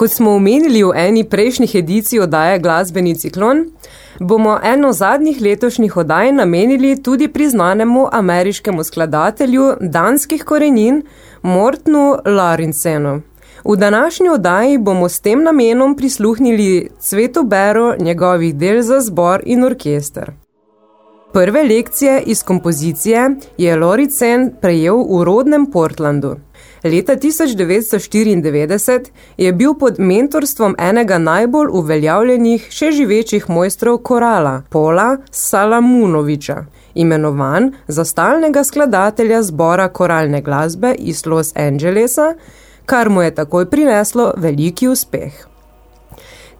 Kot smo omenili v eni prejšnjih edicij odaje Glasbeni ciklon, bomo eno zadnjih letošnjih odaj namenili tudi priznanemu ameriškemu skladatelju danskih korenin Mortnu Larincenu. V današnji oddaji bomo s tem namenom prisluhnili cveto bero njegovih del za zbor in orkester. Prve lekcije iz kompozicije je Loricen prejel v rodnem Portlandu. Leta 1994 je bil pod mentorstvom enega najbolj uveljavljenih še živečih mojstrov korala, Pola Salamunoviča, imenovan za stalnega skladatelja zbora koralne glasbe iz Los Angelesa, kar mu je takoj prineslo veliki uspeh.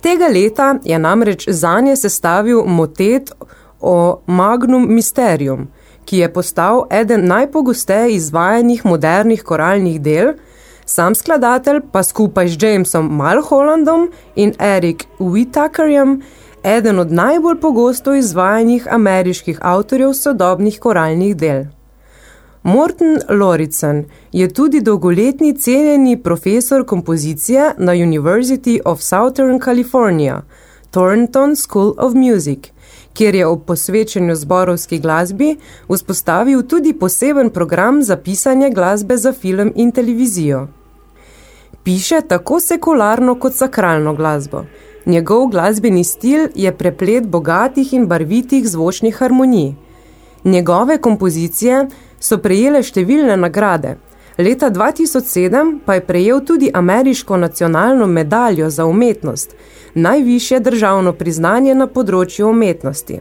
Tega leta je namreč zanje sestavil motet o Magnum Mysterium – ki je postal eden najpogosteje izvajanih modernih koralnih del, sam skladatelj pa skupaj z Jamesom Malhollandom in Eric Whittakerjem eden od najbolj pogosto izvajanih ameriških avtorjev sodobnih koralnih del. Morton Loricen je tudi dolgoletni cenjeni profesor kompozicije na University of Southern California, Thornton School of Music – kjer je ob posvečenju zborovski glasbi vzpostavil tudi poseben program za pisanje glasbe za film in televizijo. Piše tako sekularno kot sakralno glasbo. Njegov glasbeni stil je preplet bogatih in barvitih zvočnih harmonij. Njegove kompozicije so prejele številne nagrade. Leta 2007 pa je prejel tudi ameriško nacionalno medaljo za umetnost – najvišje državno priznanje na področju umetnosti.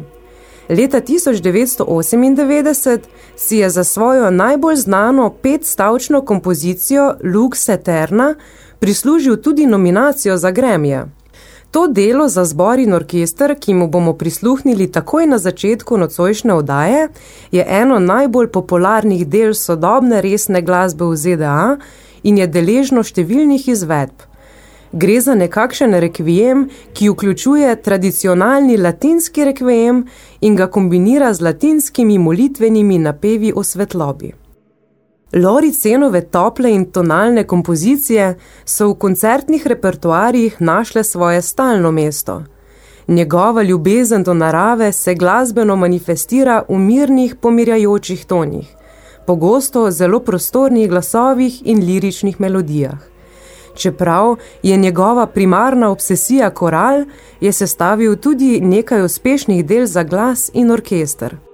Leta 1998 si je za svojo najbolj znano petstavčno kompozicijo Lux Eterna prislužil tudi nominacijo za Gremije. To delo za zbor in orkester, ki mu bomo prisluhnili takoj na začetku nocojšnje odaje, je eno najbolj popularnih del sodobne resne glasbe v ZDA in je deležno številnih izvedb. Gre za nekakšen rekvijem, ki vključuje tradicionalni latinski rekvijem in ga kombinira z latinskimi molitvenimi napevi o svetlobi. Lori cenove tople in tonalne kompozicije so v koncertnih repertoarjih našle svoje stalno mesto. Njegova ljubezen do narave se glasbeno manifestira v mirnih, pomirjajočih tonih, pogosto zelo prostornih glasovih in liričnih melodijah. Čeprav je njegova primarna obsesija koral, je sestavil tudi nekaj uspešnih del za glas in orkester.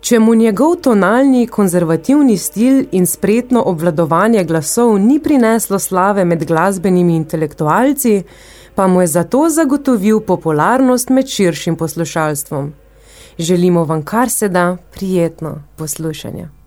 Če mu njegov tonalni, konzervativni stil in spretno obvladovanje glasov ni prineslo slave med glasbenimi intelektualci, pa mu je zato zagotovil popularnost med širšim poslušalstvom. Želimo vam kar se da prijetno poslušanje.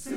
se